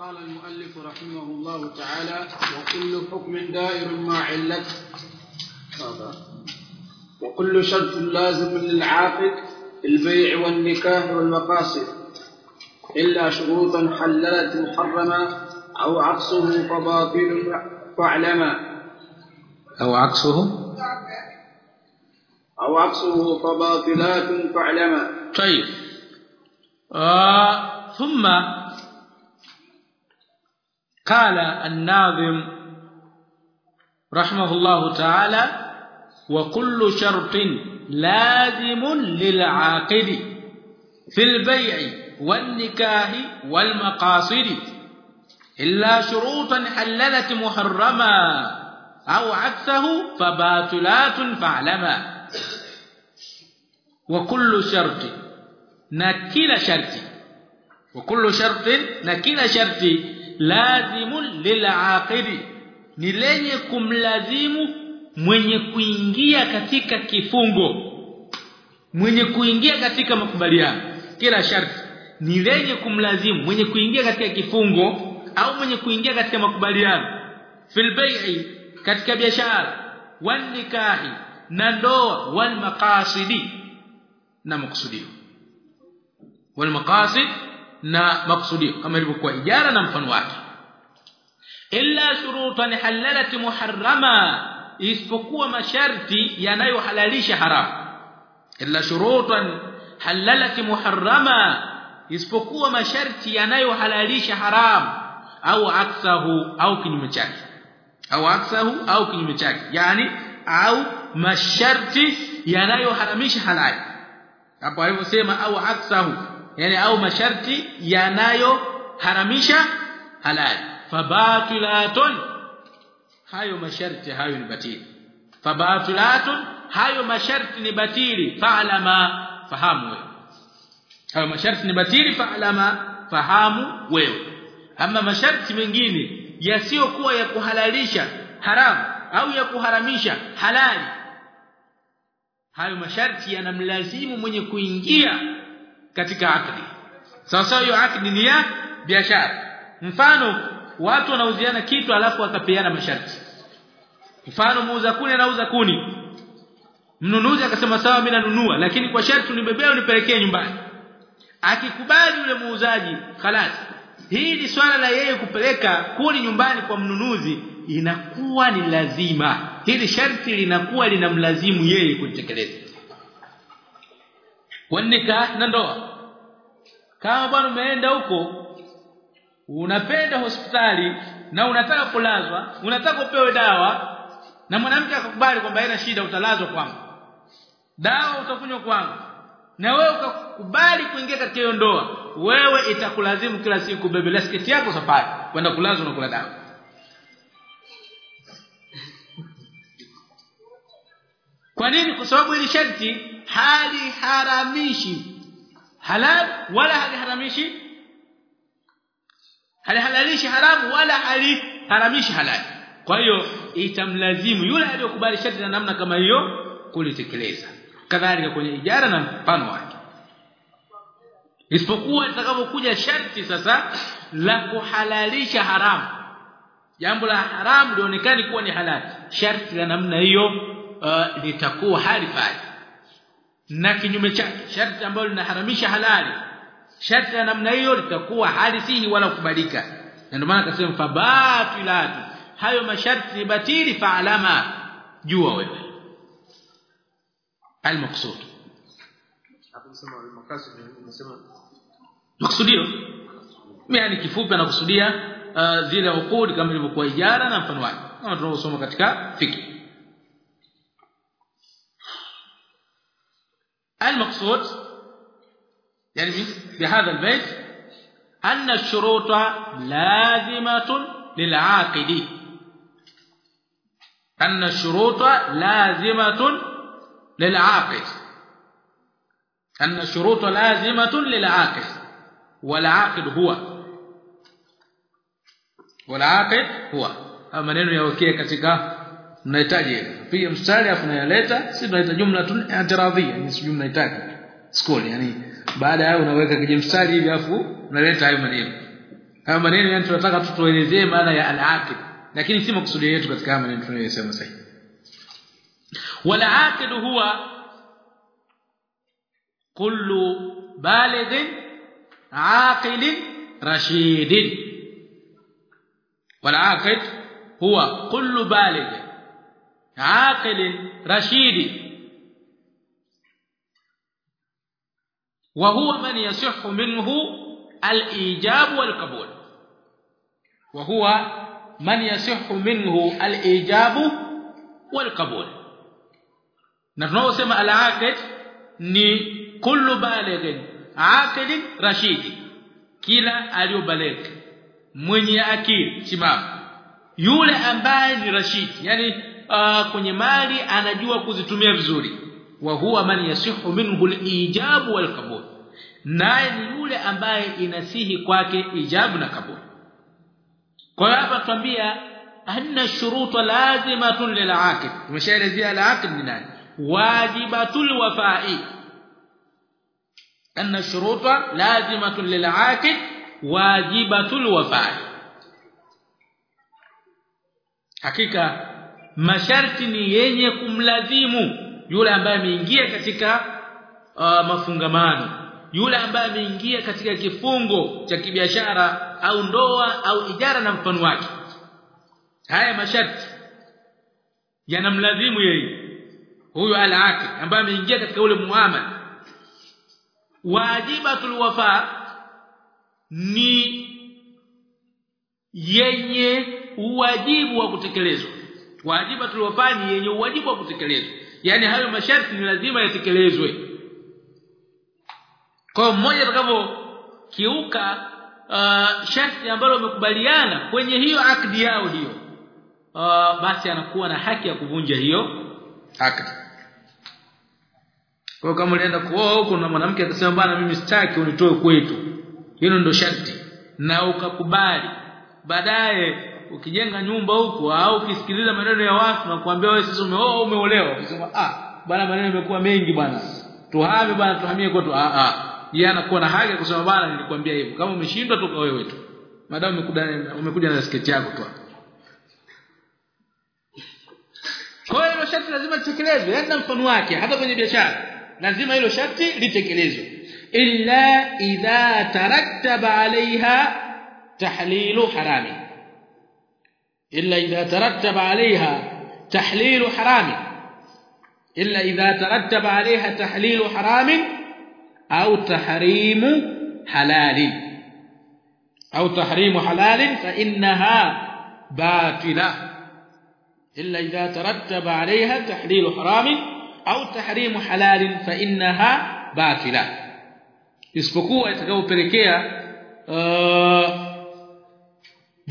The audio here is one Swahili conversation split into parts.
قال المؤلف رحمه الله تعالى وكل حكم دائر مع علته وكل شرط لازم للعاقد البيع والنكاح والمقاصد إلا شروطا حللت محرما أو عكسه فباطل فاعلما. أو عكسه؟ أو عكسه فباطلات فاعلما. طيب. آه ثم قال الناظم رحمه الله تعالى وكل شرط لازم للعاقد في البيع والنكاح والمقاصد إلا شروطا حللت محرما أو عكسه فباطلات فاعلما. وكل شرط نكل شرط وكل شرط نكل شرط lazimun lil'aqili ni lenye kumlazimu mwenye kuingia katika kifungo. Mwenye kuingia katika makubaliano. Kila sharti. Ni lenye kumlazimu mwenye kuingia katika kifungo au mwenye kuingia katika makubaliano. Fil bai'i katika biashara. Wan nikahi na ndoa. Wal maqasidi. Na makusudio. Wal maqasid na makusudio kama ilivyokuwa ijara na mfano wake illa shurutan halalat muharrama isipokuwa masharti yanayohalalisha haramu illa shurutan halalat muharrama isipokuwa masharti yanayohalalisha haramu au aksahu au kinyume chake au aksahu au kinyume chake yani au masharti yanayoharamisha halali hapo alivyosema au aksahu yani au masharti yanayo haramisha halali fabatilatun hayo masharti hayo ni batili. Fabatilatun hayo masharti ni batili. Fa'lama fahamu wewe. Hayo masharti ni batili fa'lama fahamu wewe. Ama masharti mengine yasiyokuwa ya kuhalalisha haramu au ya kuharamisha halali hayo masharti yanamlazimu mwenye kuingia katika akdi sasa hiyo akdi ni ya biashara. Mfano watu wanauziana kitu alafu wakapeana masharti. Mfano muuza kuni anauza kuni. Mnunuzi akasema sawa mimi nanunua lakini kwa sharti unibebea unipelekee nyumbani. Akikubali yule muuzaji khalas hii ni swala la yeye kupeleka kuni nyumbani kwa mnunuzi inakuwa ni lazima. Hili sharti linakuwa linamlazimu yeye kutekeleza wanika na ndoa. Kama bwana umeenda huko unapenda hospitali na unataka kulazwa unataka upewe dawa na mwanamke akakubali kwamba haina shida utalazwa kwangu. Dawa utakunywa kwangu. Na wewe ukakubali kuingia katika hiyo ndoa wewe itakulazimu kila siku bebe sketi yako safari kwenda kulazwa na kula dawa kwa nini? Kwa sababu hili sharti hali haramishi halal wala haliharamishi. Halihalalishi haramu wala haliharamishi halal kwa hiyo itamlazimu yule aliyokubali sharti na namna kama hiyo kulitekeleza. Kadhalika kwenye ijara na mfano wake. Isipokuwa itakapokuja sharti sasa la kuhalalisha haramu. Jambo la haramu lionekane kuwa ni halali. Sharti la namna hiyo uh, litakuwa halifai na kinyume chake sharti ambalo linaharamisha halali sharti ya namna hiyo litakuwa halisihi wala kubadilika na ndio maana akasema fabatilatu. Hayo masharti ni batili faalama. Jua wewe. Almaqsud maksudio yani kifupi anakusudia uh, zile ukudi kama ilivyokuwa ijara na mfano wake. Kama tunaposoma katika fiki المقصود يعني بهذا البيت أن الشروط لازمة للعاقد. أن الشروط لازمة للعاقد. أن الشروط لازمة للعاقد. والعاقد هو. والعاقد هو. maneno yawekee katika mnahitaji pia mstari afu unayaleta si tunaita jumla tu i'tiradhia ni si jumla itaki school yani baada ya unaweka kije mstari hivi afu unaleta hayo maneno. Haya maneno yani tunataka tutoelezee maana ya al-aqid lakini si makusudi yetu katika haya maneno tunayosema sasa wala aqid huwa kullu baligh aqil rashid wal-aqid huwa kullu baligh عاقل رشيد. وهو من يصح منه الإيجاب والقبول. وهو من يصح منه الإيجاب والقبول. نحن نسمع العاقل ني كل بالغ عاقل رشيد. كلا أليو بالغ. من يعقل تمام. يولى امبالي رشيد. يعني uh, kwenye mali anajua kuzitumia vizuri. Wa huwa man yasihu minhu al-ijab wal-qabul naye ni yule ambaye inasihi kwake ijabu na kabul kwa hiyo hapa tuambia anna shurutu lazimatun lil'aqid tumeshaelezea al-aqid ni nani? Wajibatul wafa'i. Anna shuruta lazimatun lil'aqid wajibatul wafa'i. Hakika masharti ni yenye kumlazimu yule ambaye ameingia katika uh, mafungamano yule ambaye ameingia katika kifungo cha kibiashara au ndoa au ijara na mfano wake. Haya masharti yanamlazimu yeye huyo alaaki ambaye ameingia katika ule muamala. Wajibatul wafa ni yenye uwajibu wa kutekelezwa wajibatul tuliofanya yenye uwajibu wa kutekelezwa. Yani hayo masharti ni lazima yatekelezwe. Kwa mmoja atakapo kiuka uh, sharti ambalo wamekubaliana kwenye hiyo akdi yao hiyo uh, basi anakuwa na haki ya kuvunja hiyo akdi. Kwa kama ulienda kuoa huko na mwanamke akasema bwana mimi sitaki unitoe kwetu. Hilo ndio sharti. Na ukakubali. Baadaye ukijenga nyumba huko au ukisikiliza maneno ya watu na kuambia wewe sasa umeoa umeolewa. Ukisema ah bwana maneno yamekuwa mengi bwana tuhame bwana tuhamie kwetu. Ah ah. Yeye anakuwa na haki kusema bwana nilikwambia hivyo. Kama umeshindwa toka wewe tu. Madamu umekuja umekuja na sketi yako tu kwa hiyo sharti lazima litekelezwe. Hata mfano wake hata kwenye biashara lazima hilo sharti litekelezwe. Illa idha tarattaba alaiha tahlilu harami illa idha tarattaba alaiha tahlilu harami illa idha tarattaba alaiha tahlilu haramin au tahrimu halali au tahrimu halali fa innaha batila illa idha tarattaba alayha tahlilu haramin au tahrimu halalin fa innaha batila isipokuwa itakayopelekea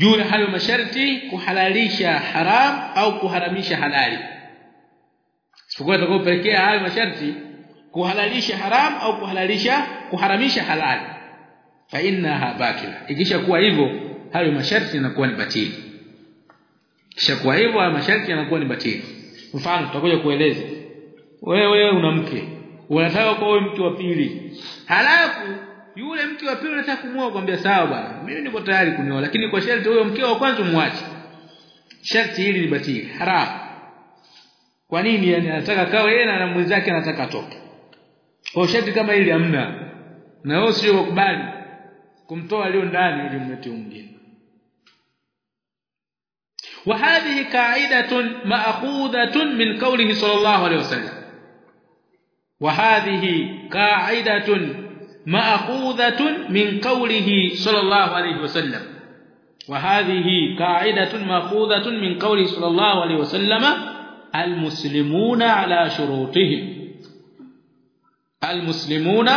juu ya hayo masharti kuhalalisha haram au kuharamisha halali. Sipokuwa itakayopelekea hayo masharti kuhalalisha haram au kuhalalisha kuharamisha halali. Fa innaha batila ikisha kuwa hivyo hayo masharti yanakuwa ni batili. Kisha kuwa hivyo hayo masharti yanakuwa ni batili. Mfano tutakuja kueleza. Wewe una mke. Unataka wewe mtu wa pili. Halafu yule mke wa pili unataka kumuoa kwambia sawa bwana mimi niko tayari kunioa lakini kwa sharti huyo mke wa kwanza muache sharti hili ni batili haram kwa nini yani anataka kawe yeye na mwenzake anataka atoke kwa sharti kama hili hamna na wewe sio kukubali kumtoa leo ndani ili mlete mwingine وهذه قاعده ماخوذه من قوله صلى الله عليه وسلم وهذه قاعده مأخوذة من قوله صلى الله عليه وسلم. وهذه قاعدة مأخوذة من قوله صلى الله عليه وسلم المسلمون على شروطهم. المسلمون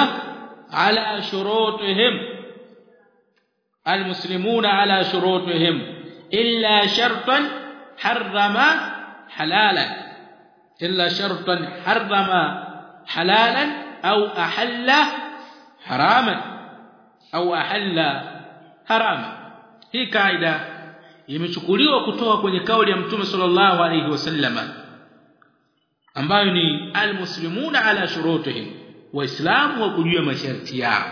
على شروطهم. المسلمون على شروطهم. إلا شرطا حرم حلالا. إلا شرطا حرم حلالا أو أحل harama au ahalla harama hii kaida imechukuliwa kutoka kwenye kauli ya mtume sallallahu alayhi wasallama ambayo ni almuslimuna ala shurutihim waislamu wa kujua masharti yao.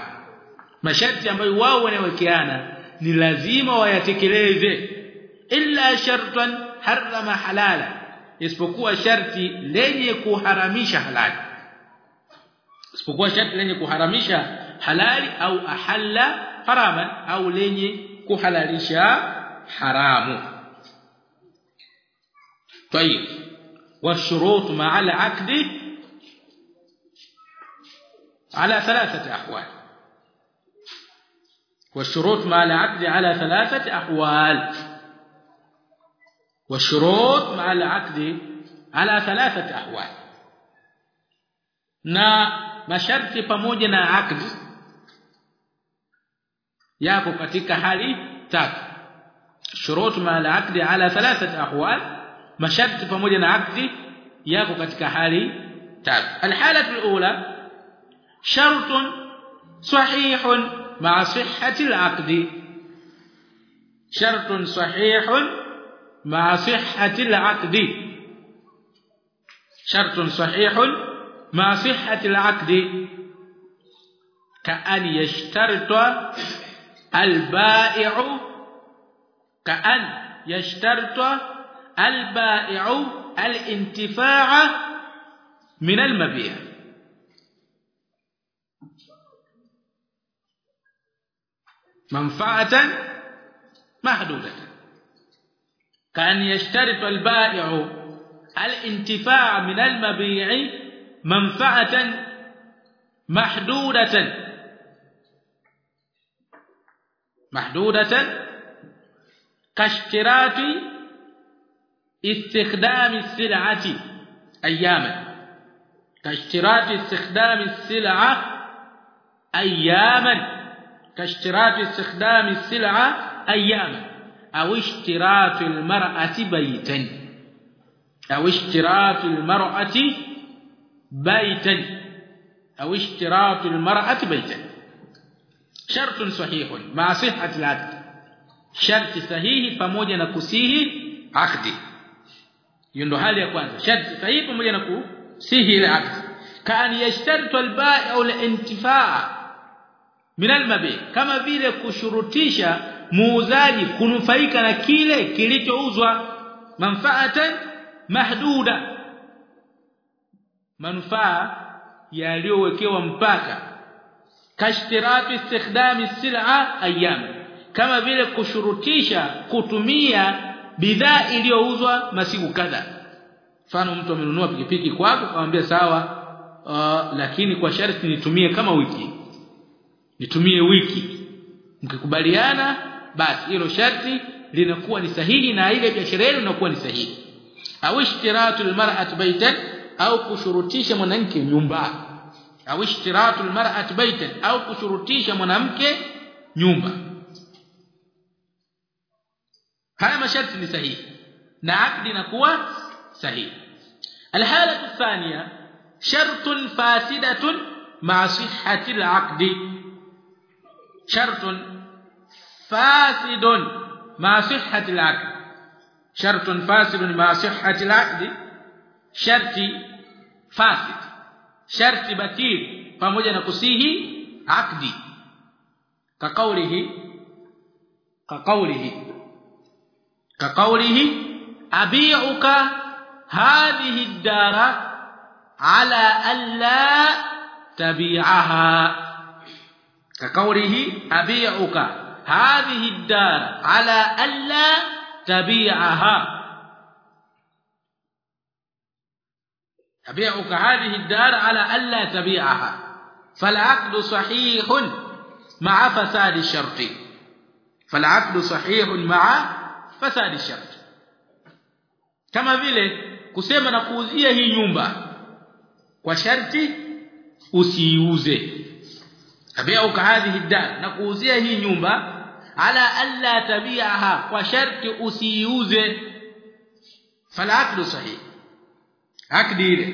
Masharti ambayo wao wanawekeana ni lazima wayatekeleze. Illa shartan harama halala isipokuwa sharti lenye kuharamisha halali. Isipokuwa sharti lenye kuharamisha halali au ahalla haraman au lenye kuhalalisha haramu. طيب والشروط مع العقد على ثلاثة احوال والشروط مع العقد على ثلاثة احوال والشروط مع العقد على ثلاثة احوال na masharti pamoja na akdi yako katika hali tatu shurut ma al-aqd ala thalathati ahwal masharti pamoja na akdi yako katika hali tatu al-halatu al-ula shartun sahihun ma'a sihhati al-aqd shartun sahihun ma'a sihhati al-aqd shartun مع صحة العقد كأن يشترط البائع كأن يشترط البائع الانتفاع من المبيع. منفعة محدودة. كأن يشترط البائع الانتفاع من المبيع منفعة محدودة. محدودة كاشتراط استخدام السلعة أياما. كاشتراط استخدام السلعة أياما. كاشتراط استخدام السلعة أياما. أو اشتراط المرأة بيتا. أو اشتراط المرأة بيتا أو اشتراط المرأة بيتا شرط صحيح مع صحة العقد شرط صحيح pamoja na kusihi akdi hiyo ndo hali ya kwanza sharti sahihi pamoja na kusihi ile akdi kan yashtaritu al-bai'u al-intifaa min al-mabi kama vile kushurutisha muuzaji kunufaika na kile kilichouzwa manfaatan mahduda manufaa yaliyowekewa mpaka. Kashtirati istikhdami sil'a ayyam. Kama vile kushurutisha kutumia bidhaa iliyouzwa masiku kadha. Mfano mtu amenunua pikipiki kwako akamwambia sawa uh, lakini kwa sharti nitumie kama wiki. Nitumie wiki. Mkikubaliana basi hilo sharti linakuwa ni sahihi na ile biashara yenu inakuwa ni sahihi. Au ishtiratu almar'at baytan au kushurutisha mwanamke nyumba au ishtiratu almar'ati baytan au kushurutisha mwanamke nyumba haya masharti ni sahihi na akdi inakuwa sahihi الحاله الثانية شرط فاسده مع صحه العقد شرط فاسد مع صحه العقد شرط فاسد مع صحه العقد sharti fasid sharti batil pamoja na kusihi akdi kaqaulihi kaqaulihi kaqaulihi abi'uka hadhihi ad-dara ala alla tabi'aha kaqaulihi abi'uka hadhihi ad-dara ala alla tabi'aha أبيعك هذه الدار على ألا تبيعها فالعقد صحيح مع فساد الشرط فالعقد صحيح مع فساد الشرط kama vile kusema na kuuzia hii nyumba kwa sharti usiiuze abiauka hadhihi dar na kuuzia hii nyumba ala alla tabiaha kwa sharti usiiuze fala aqdu sahih akdi ile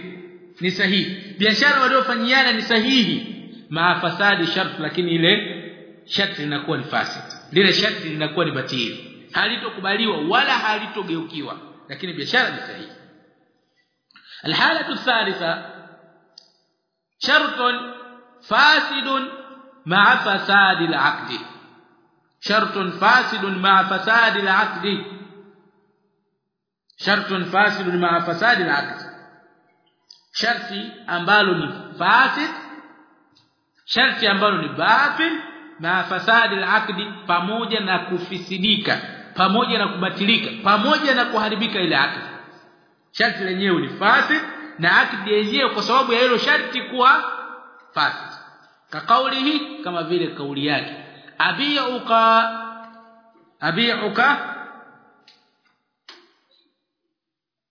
ni sahihi biashara waliofanyiana ni sahihi maa fasadi shart lakini ile sharti linakuwa ni fasid lile sharti linakuwa ni batili halitokubaliwa wala halitogeukiwa lakini biashara ni sahihi الحاله الثالثه شرط فاسد مع فساد العقد shartun fasidun ma'a fasadi al-'aqd shartun fasidun ma'a fasadi al-'aqd sharti ambalo ni fasid sharti ambalo ni batil na fasadi al-aqdi pamoja na kufisidika pamoja na kubatilika pamoja na kuharibika ile akdi sharti lenyewe ni fasid na akdi yenyewe kwa sababu ya hilo sharti kuwa fasid. Ka kaulihi kama vile kauli yake abiuka abiuka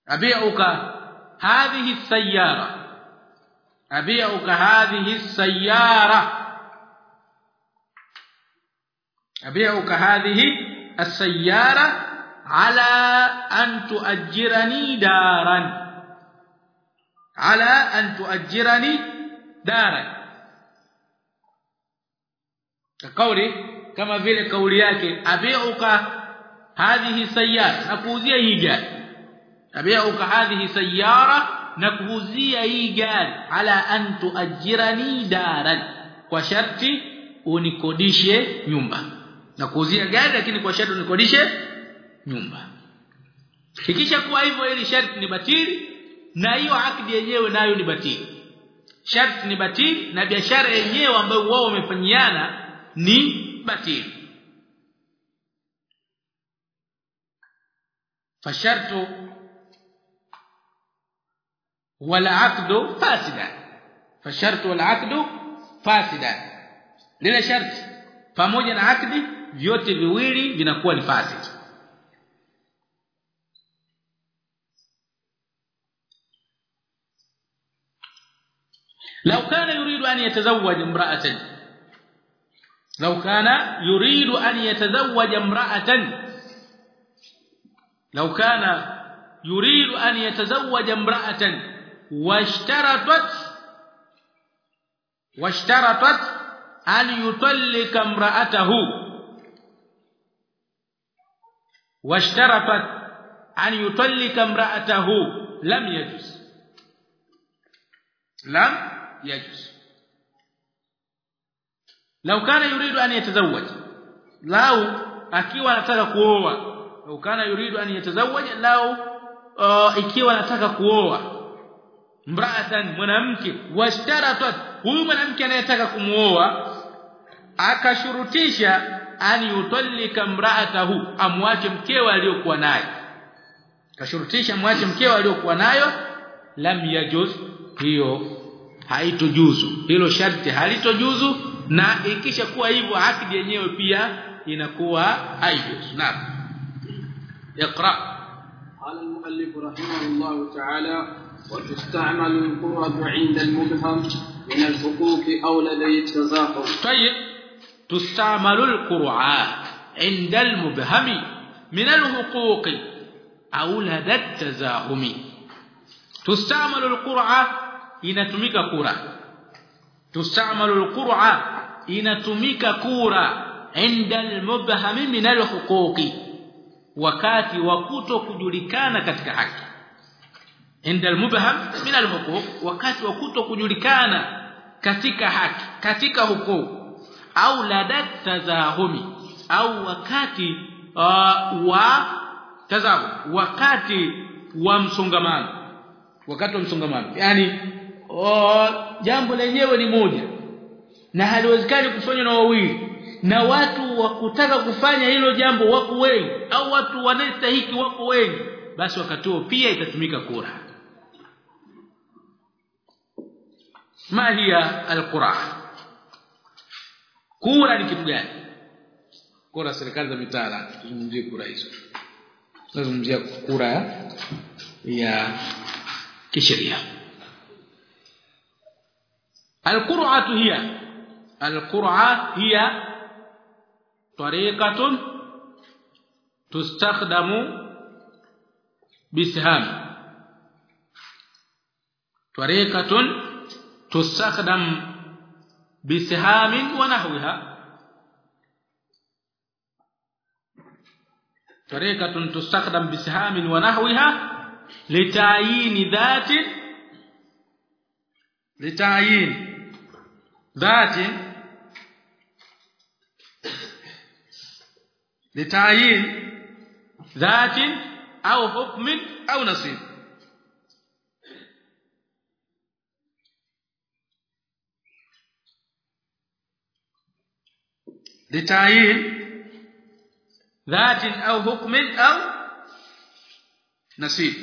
abiuka هذه السيارة. أبيعك هذه السيارة. أبيعك هذه السيارة على أن تؤجرني دارا. على أن تؤجرني دارا. كقولي كما في قولي أبيعك هذه السيارة. نقول هي جاري abiuka hadhihi sayyara nakuuzia hii gari. Ala an tuajirani daran. Kwa sharti unikodishe nyumba. Na kuuzia gari lakini kwa sharti unikodishe nyumba. Kikisha kuwa hivyo ili sharti ni batili na hiyo akdi yenyewe nayo ni batili. Sharti ni batili na biashara yenyewe ambayo wao wamefanyiana ni batili. Fashartu wala aqdu fasida fashartu wala aqdu fasida lile sharti pamoja na akdi vyote viwili vinakuwa ni fasid لو كان يريد أن يتزوج امرأة لو كان يريد أن يتزوج امرأة لو كان يريد أن يتزوج امرأة washtaratat washtaratat an yutallika imra'atahu washtaratat an yutallika imra'atahu lam yajuz lam yajuz lau kana yuridu an yatazawwaj lau akiwa anataka kuoa lau kana yuridu an yatazawwaj lau uh, ikiwa anataka kuoa mraatan mwanamke washtaratat huyu mwanamke anayetaka kumuoa akashurutisha an yutallika mraatahu amwache mkewe aliyokuwa naye kashurutisha mwache mkewe aliyokuwa nayo lam yajuz hiyo haitojuzu hilo sharti halitojuzu na ikisha kuwa hivyo akidi yenyewe pia inakuwa haijuzu naam اقرا قال المؤلف رحمه الله تعالى وتستعمل القرة عند المبهم من الحقوق أو لدي التزاحم طيب. تستعمل القرعة عند المبهم من الحقوق أو لدى التزاحم. تستعمل القرعة inatumika kura tustamalu alqur'a inatumika kura inda almubham min alhuquqi wakati wa kuto kujulikana katika haki inda almubham min alhuquq wakati wa kujulikana katika haki katika hukuu au ladat tazahumi au wakati uh, wa tazahum wakati wa msongamano. Wakati wa msongamano. Yani oh, jambo lenyewe ni moja. Na haliwezekani kufanywa na wawili. Na watu wakutaka kufanya hilo jambo wako wengi. Au watu wanastahili wako wengi. Basi wakati huo pia itatumika kura ma hiya alqura kura ni kitu gani kura serikali za mitaa tuzungumzie kura hizo tunazungumzia kura ya kisheria القرعه هي القرعه هي طريقه تستخدم بسهام طريقه تستخدم بسهام ونحوها. طريقة تستخدم بسهام ونحوها لتعيين ذات لتعيين ذات لتعيين ذات أو حكم أو نصيب. Litayin ذات au حكم au نسيب.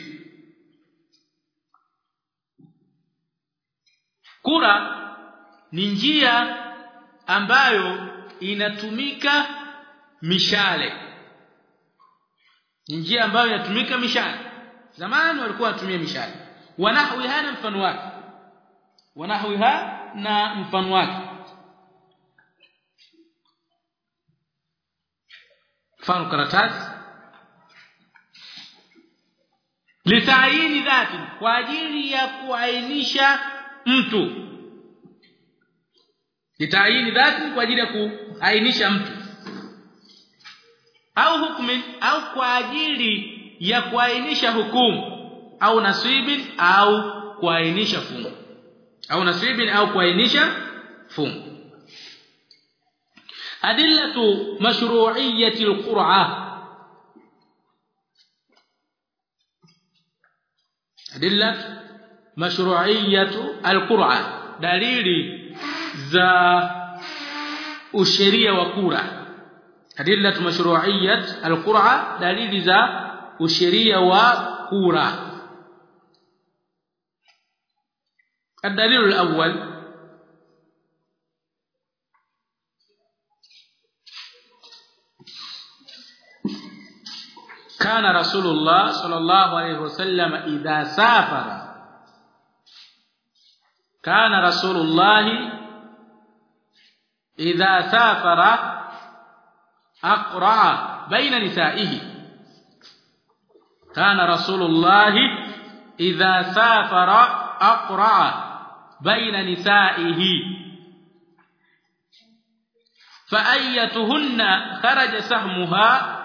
Kura ni njia ambayo inatumika mishale. Ni njia ambayo inatumika mishale. Zamani walikuwa wanatumia mishale. Wanahwi hana mfano wake. Wanahwiha na mfano wake mfano karatasi. Litaini dhati kwa ajili ya kuainisha mtu. Litaini dhati kwa ajili ya kuainisha mtu. Au hukmi au kwa ajili ya kuainisha hukumu. Au nasibin au kuainisha fungu. Au nasibin au kuainisha fungu أدلة مشروعية القرعة. أدلة مشروعية القرعة. دليل ذا الشريعة وقرعة أدلة مشروعية القرعة دليل ذا الشريعة وقرعة الدليل الأول كان رسول الله صلى الله عليه وسلم إذا سافر. كان رسول الله إذا سافر أقرع بين نسائه. كان رسول الله إذا سافر أقرع بين نسائه. فأيتهن خرج سهمها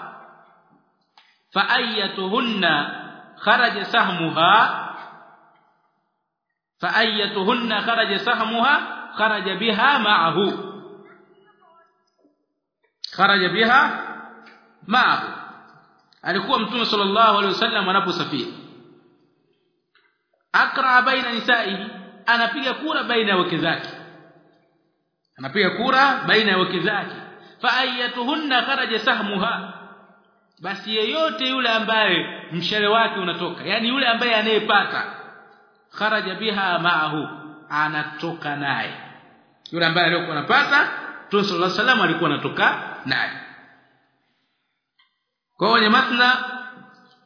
fa ayyatuhunna kharaja sahmuha. Fa ayyatuhunna kharaja sahmuha kharaja biha ma'ahu. Kharaja biha ma'ahu. Alikuwa mtume sallallahu alaihi wasallam anaposafiri. Akra baina nisaihi anapiga kura baina ya wake zake. Anapiga kura baina ya wake zake. Fa ayyatuhunna kharaja sahmuha basi yeyote yule ambaye mshale wake unatoka yani yule ambaye anayepata kharaja biha ma'ahu anatoka naye. Yule ambaye alikuwa anapata Mtume sallallahu alaihi wasallam alikuwa anatoka naye. Kwa hiyo matna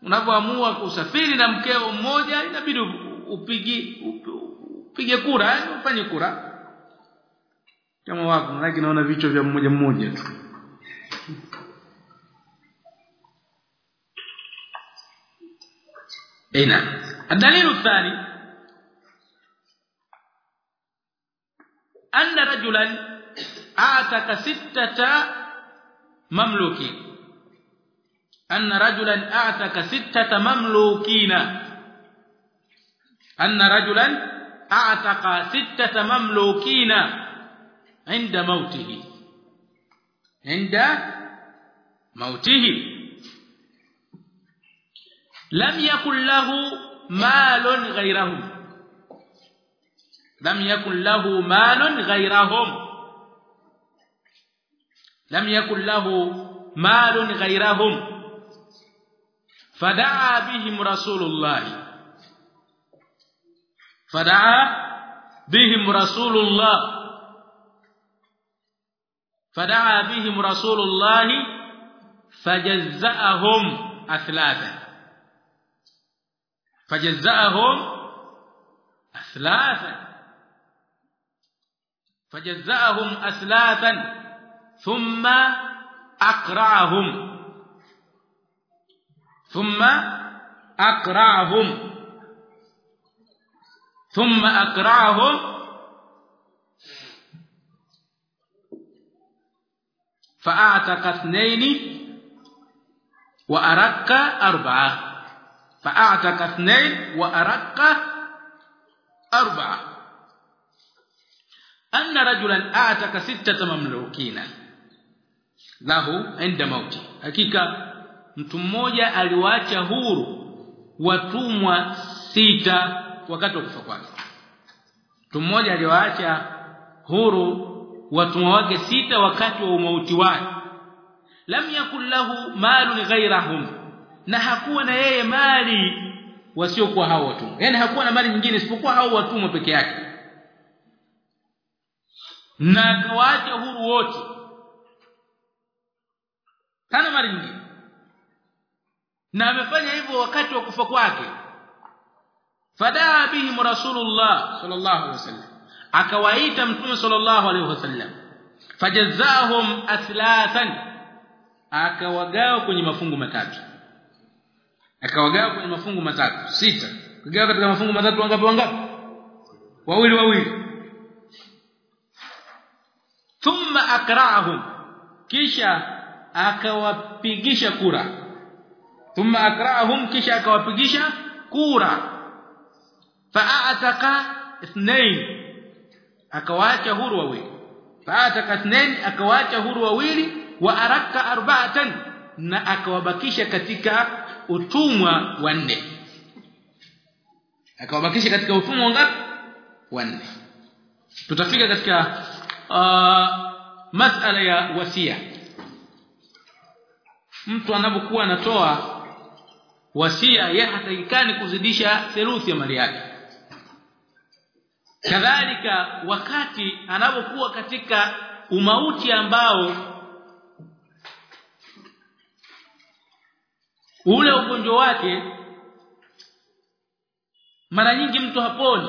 unapoamua kusafiri na mkeo mmoja inabidi upigi upige kura ufanye kura. Kama wako naona vichwa vya mmoja mmoja tu إي الدليل الثاني أن رجلا اعتق ستة مملوكين. أن رجلا اعتق ستة مملوكين. أن رجلا اعتق ستة مملوكين عند موته. عند موته. لم يكن له مال غيرهم. لم يكن له مال غيرهم. لم يكن له مال غيرهم. فدعا بهم رسول الله. فدعا بهم رسول الله. فدعا بهم رسول الله فجزأهم أثلاثا. فجزأهم أثلاثا. فجزأهم أثلاثا ثم أقرعهم. ثم أقرعهم. ثم أقرعهم. فأعتق اثنين وأرق أربعة. فأعتق اثنين وأرق أربعة أن رجلا أعتق ستة مملوكين lahu inda mauti hakika mtu mmoja aliwaacha huru watumwa sita wakati wa kufa kwake mtu mmoja aliwaacha huru watumwa wake sita wakati wa umauti wake lam yakul lahu malun ghayrahum na hakuwa na yeye mali wasiokuwa hao watumwa. Yani hakuwa na mali nyingine isipokuwa hao watumwa peke yake. Na akawaacha huru wote. Hana mali nyingine. Na amefanya hivyo wakati wa kufa kwake. Fadaa bihim rasulullah sallallahu alaihi wasallam. Akawaita mtume sallallahu alaihi wasallam. Fajazahum athlathan akawagawa kwenye mafungu matatu akawagawa kwenye mafungu matatu. Sita. Kugawa katika mafungu matatu wangapi wangapi? Wawili wawili. Thumma akra'ahum kisha akawapigisha kura. Thumma akra'ahum kisha akawapigisha kura. Fa'ataka ithnain. Akawaacha huru wawili. Fa'ataka ithnain akawaacha huru wawili. Wa araka arba'atan. Na akawabakisha katika utumwa wa nne. Akawabakisha katika utumwa ngapi? Wa nne. Tutafika katika uh, masala ya wasia. Mtu anapokuwa anatoa wasia yeye hatakikani kuzidisha theluthi ya mali yake. Kadhalika wakati anapokuwa katika umauti ambao ule ugonjwa wake mara nyingi mtu haponi.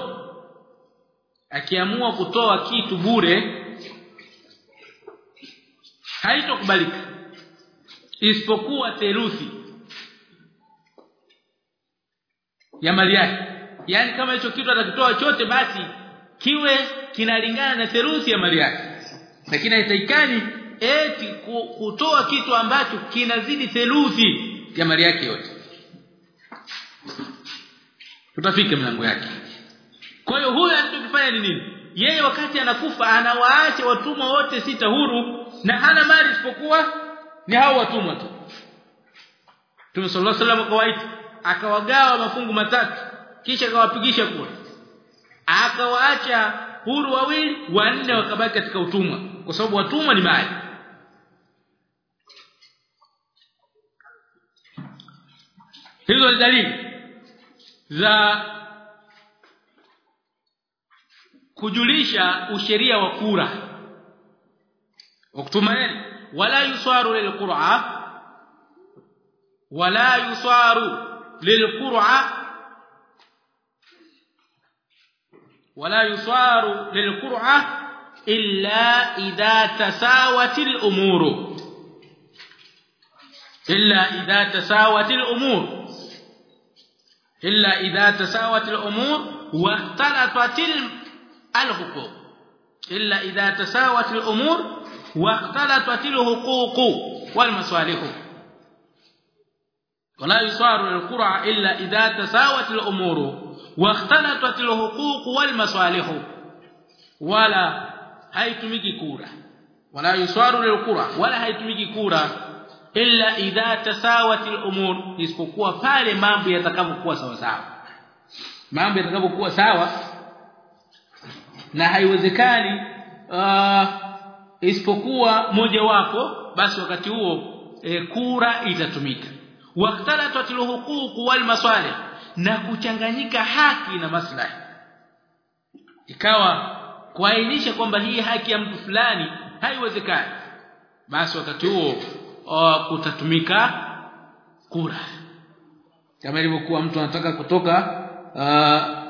Akiamua kutoa kitu bure haitokubalika. Isipokuwa theluthi ya mali yake. Yani kama hicho kitu atakitoa chote basi kiwe kinalingana na theluthi ya mali yake. Lakini haitakikani eti kutoa kitu ambacho kinazidi theluthi ya mali yake yote. Tutafika mlango yake. Kwa hiyo huyu anachokifanya ni nini? Yeye wakati anakufa anawaacha watumwa wote sita huru na hana mali isipokuwa ni hao watumwa tu. Mtume alaihi wasallam kawaita akawagawa mafungu matatu kisha akawapigisha kura. Akawaacha huru wawili wanne wakabaki katika utumwa kwa sababu watumwa ni mali hizo ni dalili za kujulisha usheria wa kura uktumaneni wala yusaru lilqur'a wala yusaru lilqur'a ولا يصار للقرعه الا تساوت الأمور الا اذا تساوت الأمور إلا إذا تساوت الأمور واختلطت الحقوق. إلا إذا تساوت الأمور واختلطت الحقوق والمصالح. ولا يصار القرع إلا إذا تساوت الأمور واختلطت الحقوق والمصالح. ولا هيتميكي كورة. ولا يصار للقرى ولا هيتميكي كورة. Illa idha tasawat al-umur isipokuwa pale mambo yatakapokuwa sawa sawa. Mambo yatakapokuwa sawa na haiwezekani uh, isipokuwa moja wapo basi wakati huo e, kura itatumika. Waqtalatat al-huquq wal na kuchanganyika haki na maslahi. Ikawa kuainisha kwamba hii haki ya mtu fulani haiwezekani basi wakati huo kutatumika kura. Kama ilivyokuwa mtu anataka kutoka uh,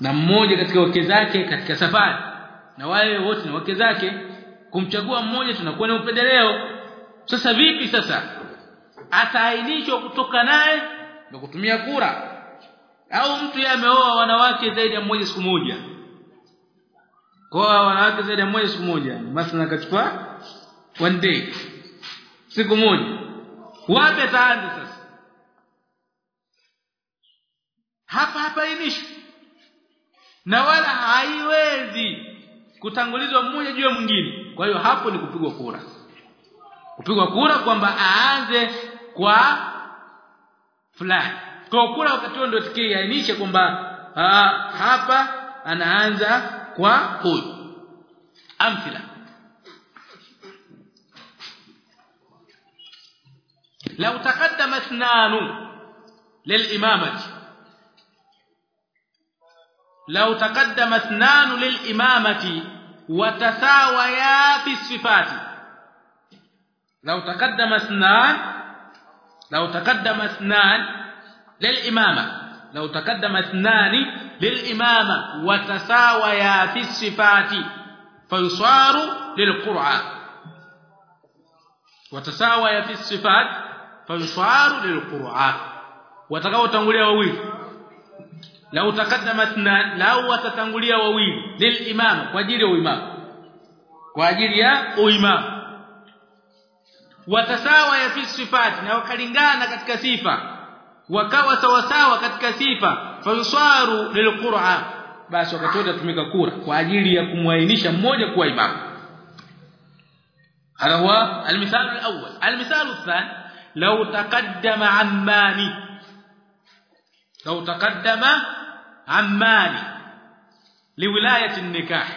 na mmoja katika wake zake katika safari. Na wale wote na wake zake kumchagua mmoja tunakuwa na upendeleo. Sasa vipi sasa? Ataainishwa kutoka naye na kutumia kura? Au mtu yeye ameoa wanawake zaidi ya mmoja siku moja? Kwa wanawake zaidi ya mmoja siku moja basi nakachukua one day siku moja. Wapi ataanza sasa. Hapa hapa inishi na wala haiwezi kutangulizwa mmoja juu ya mwingine. Kwa hiyo hapo ni kupigwa kura. Kupigwa kura kwamba aanze kwa fulani. Kwa kura wakati huo ndio tukiainisha kwamba hapa anaanza kwa huyu. Amthila لو تقدم اثنان للإمامة. لو تقدم اثنان للإمامة وتساويا في الصفات. لو تقدم اثنان لو تقدم اثنان للإمامة. لو تقدم اثنان للإمامة وتساويا في الصفات فيصار للقرعه وتساويا في الصفات fayusharu lilquran watakaotangulia wawili. La takaddamat na lau watatangulia wawili. Lilimam kwa ajili ya uimamu kwa ajili ya uimamu watasawa ya fi sifati na wakalingana katika sifa. Wakawa sawasawa katika sifa. Fayusaru lilqur'an basi wakati wote tumika kura kwa ajili ya kumwainisha mmoja kuwa imamu hada huwa almithalu alawwal. Almithalu athani لو تقدم عمان لو تقدم عمان لولاية النكاح.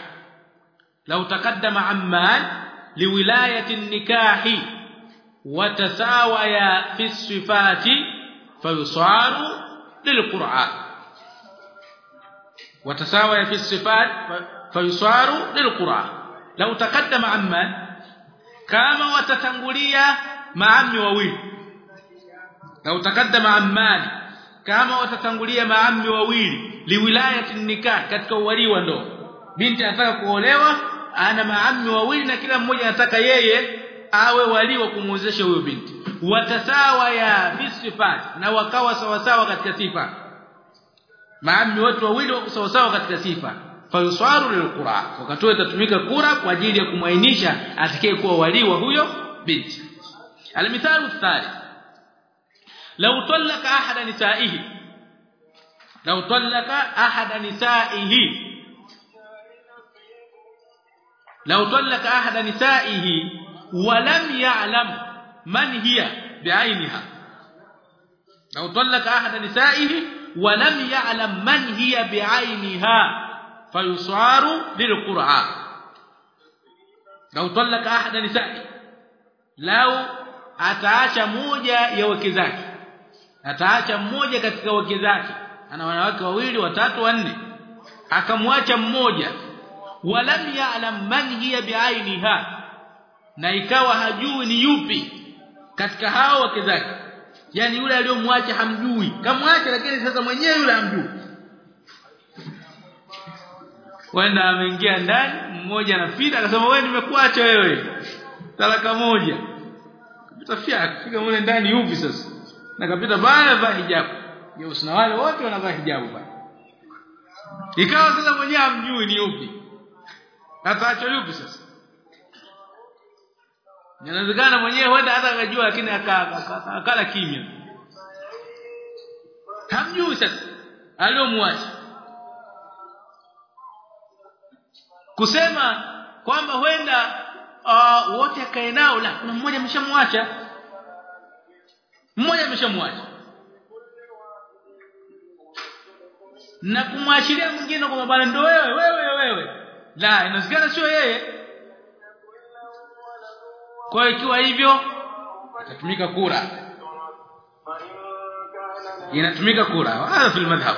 لو تقدم عمان لولاية النكاح. وتساويا في الصفات فيصار للقرآن. وتساويا في الصفات فيصار للقرآن. لو تقدم عمان كما وتتنغليا مع عمي na takaddama amali kama watatangulia maami wawili liwilayati nikah katika uwali wa ndoa. Binti anataka kuolewa ana maammi wawili na kila mmoja anataka yeye awe wali wa kumwezesha huyo binti. Watasawa ya bisifat na wakawa sawasawa katika sifa. Maammi wote wawili sawasawa katika sifa. Fayuswaru lilqura wakati tatumika kura kwa ajili ya kumwainisha atakayekuwa wali wa huyo binti. Almithalu thalith. لو طلق أحد نسائه. لو طلق أحد نسائه. لو طلق أحد نسائه ولم يعلم من هي بعينها. لو طلق أحد نسائه ولم يعلم من هي بعينها فيصار للقرعه لو طلق أحد نسائه. لو ataacha moja ya ataacha mmoja katika wake zake. Ana wanawake wawili watatu wanne. Akamwacha mmoja. Walam ya'lam man hiya bi'ainiha. Na ikawa hajui ni yupi katika hao wake zake. Yani yule aliyomwacha hamjui. Kamwacha lakini sasa mwenyewe yule hamjui. Wenda ameingia ndani mmoja anapita akasema wewe nimekuacha wewe. Talaka moja. Tafia kufika mule ndani yupi sasa na kapita baya ya hijabu. Ya na wale wote wanavaa hijabu bana ikawa sasa mwenyewe amjui ni upi ataacha yupi sasa. Inawezekana mwenyewe huenda hata akajua lakini akala kimya. Hamjui sasa. Aliyomwacha. Kusema kwamba huenda uh, wote akae nao la kuna mmoja ameshamwacha mmoja ameshamwacha. Na kumwashiria mwingine kwamba bwana ndio wewe wewe wewe. La inawezekana sio yeye. Kwa ikiwa hivyo itatumika kura. Inatumika kura. Hapa fil madhhab.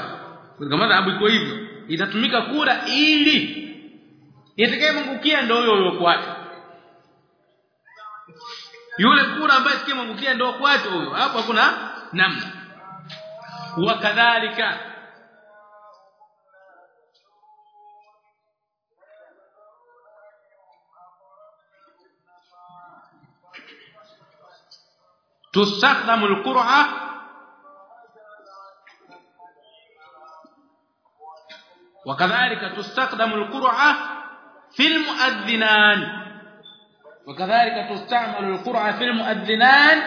Kwa madhhab iko hivyo. Itatumika kura ili itakayemungukia ndio huyo huyo kwake yule kura ambaye sikimwangukia ndio kwake huyo hapo hakuna namna wakadhalika تستخدم القرعه وكذلك تستخدم القرعه في المؤذنان وكذلك تستعمل القرعه في المؤذنان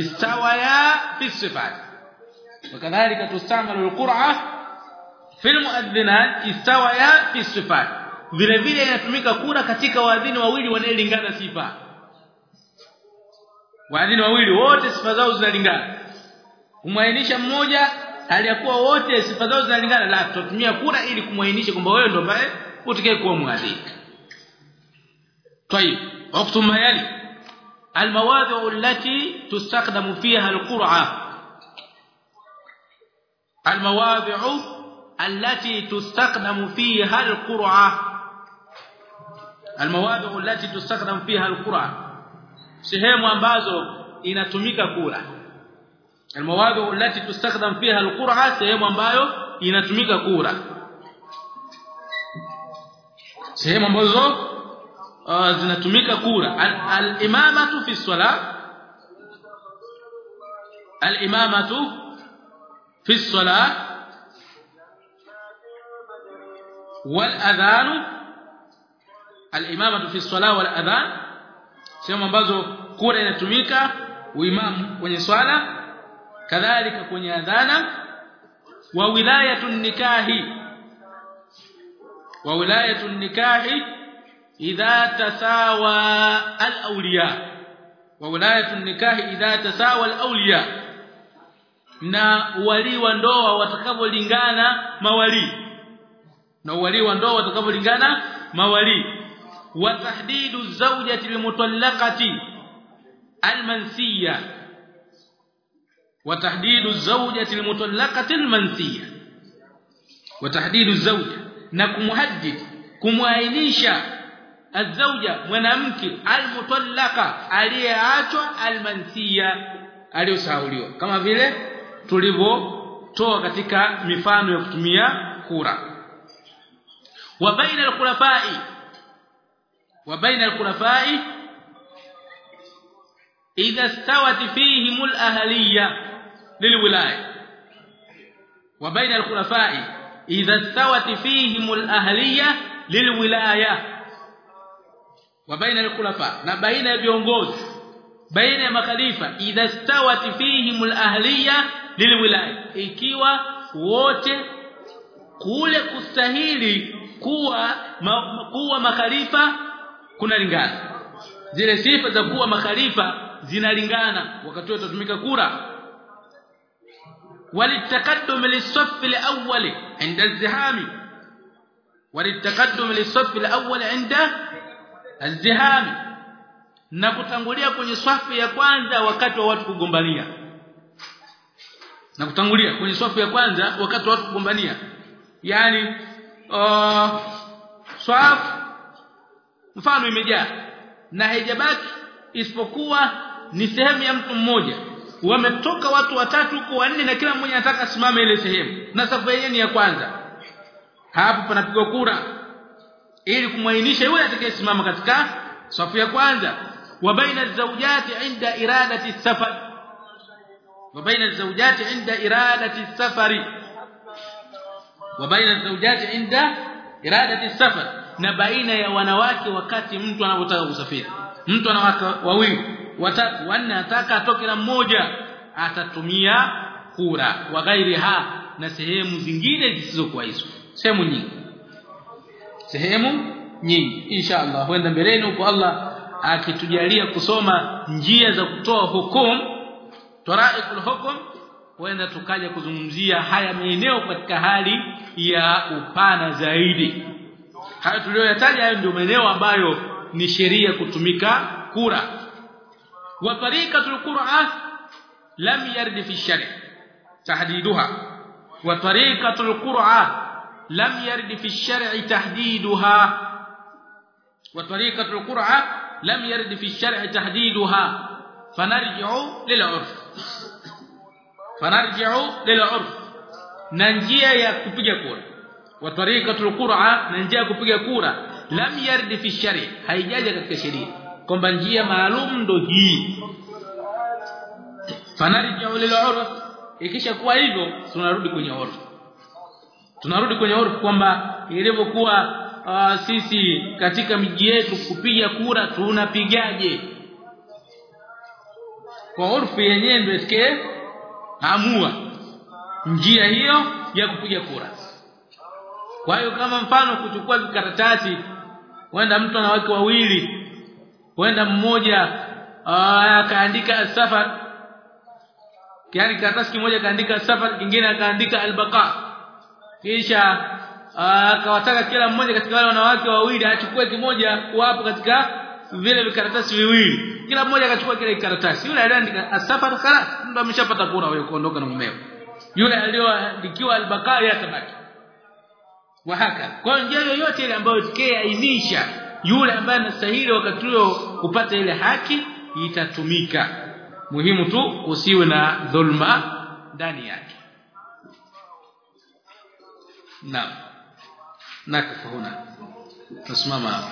استويا في الصفات وكذلك تستعمل القرعه في المؤذنان استويا في الصفات vile vile inatumika kura katika waadhini wawili wanaelingana sifa waadhini wawili wote sifa zao zinalingana kumwainisha mmoja aliyakuwa wote sifa zao zinalingana la tutatumia kura ili kumwainisha kwamba wewe ndo ambaye utakaye kuwa muadhini طيب اكتب ما يلي المواضع التي تستخدم فيها القرعة. المواضع التي تستخدم فيها القرعة. المواضع التي تستخدم فيها القرعة. Sehemu ambazo inatumika kura المواضع التي تستخدم فيها القرعة sehemu ambayo inatumika kura sehemu ambazo uh, zinatumika kura al-imamatu fi swala al-imamatu fi swala wal-adhan al-imamatu fi swala wal-adhan. Sehemu ambazo kura inatumika uimamu kwenye swala. Kadhalika kwenye adhana. Wa wilayatun nikahi. Wa wilayatun nikahi idha tasawa al-awliya wa wilayatu nikahi idha tasawa al-awliya na wali wa ndoa watakavolingana mawali na wali wa ndoa watakavolingana mawali wa tahdidu zawjati al-mutallaqati al-mansiyya. Wa tahdidu zawjati al-mutallaqati al-mansiyya. Wa tahdidu zawja. Na kumhaddid kumwainisha azauja mwanamke almutallaka aliyeachwa almansiya aliyosahauliwa. Kama vile tulivyotoa katika mifano ya kutumia kura. Wa baina alkhulafai wa baina alkhulafai idha stawat fihim alahliya lilwilaya. Wa baina alkhulafai idha stawat fihim alahliya lilwilaya wa baina al-khulafa na baina ya viongozi baina ya makhalifa idha stawat fihim al-ahliya lilwilaya. Ikiwa wote kule kustahili kuwa ma, kuwa makhalifa kunalingana. Zile sifa za kuwa makhalifa zinalingana. Wakati wote tutumika kura. Lis-saff al-awwal inda al-zihami. Walitakaddum lis-saff al-awwal inda azdihami na kutangulia kwenye swafu ya kwanza wakati wa watu kugombania. Na kutangulia kwenye swafu ya kwanza wakati wa watu kugombania. Yani uh, swafu mfano imejaa. Na haijabaki isipokuwa ni sehemu ya mtu mmoja. Wametoka watu watatu huko wanne na kila mmoja anataka simame ile sehemu. Na safu yenyewe ni ya kwanza. Hapo panapigwa kura ili kumwainisha yule atakayesimama katika safu ya kwanza. Wa baina zawjati inda iradati safar. Wa baina zawjati inda iradati safari wa baina zawjati inda iradati safar. Na baina ya wanawake wakati mtu anapotaka kusafiri. Mtu ana wake wawili watatu wanne ataka atoke na mmoja atatumia kura wa ghairiha na sehemu zingine zisizokuwa hizo. Sehemu nyingi sehemu nyingi. Insha Allah huenda mbeleni huko Allah akitujalia kusoma njia za kutoa hukumu taraikul hukum huenda tukaja kuzungumzia haya maeneo katika hali ya upana zaidi. Haya tuliyoyataja hayo ndio maeneo ambayo ni sheria kutumika kura. Wa tariqatul qur'an lam yardi fi shari' tahdiduha. Wa tariqatul qur'an lam yarid fi shar'i tahdiduha. Wa tariqatu alqur'a lam yarid fi shar'i tahdiduha. Fanarji'u lil'urf fanarji'u lil'urf na njia ya kupiga kura. Wa tariqatu alqur'a na njia ya kupiga kura. Lam yarid fi shar'i haijaja katika sheria. Kwamba njia maalum ndo hii. Fanarji'u lil'urf ikisha kuwa hivyo tunarudi kwenye urf tunarudi kwenye urfu kwamba ilivyokuwa uh, sisi katika miji yetu kupiga kura tunapigaje? Kwa urfu yenyewe ndio sike amua njia hiyo ya kupiga kura. Kwa hiyo kama mfano kuchukua vikaratasi wenda mtu na wake wawili wenda mmoja akaandika uh, safar yani karatasi kimoja kaandika safar kingine akaandika al-baqa kisha akawataka kila mmoja katika wale wanawake wawili achukue kimoja kuwapo katika vile vikaratasi viwili. Kila mmoja akachukua kile karatasi yule aliandika asafar kala ndo ameshapata kura wewe kuondoka na mumeo. Yule aliyoandikiwa albakari atabaki. Wahaka kwa njia yoyote ile ambayo tukiainisha yule ambaye anastahili wakati huo kupata ile haki itatumika. Muhimu tu usiwe na dhulma ndani yake naam. Nakafa huna. Tusimama hapa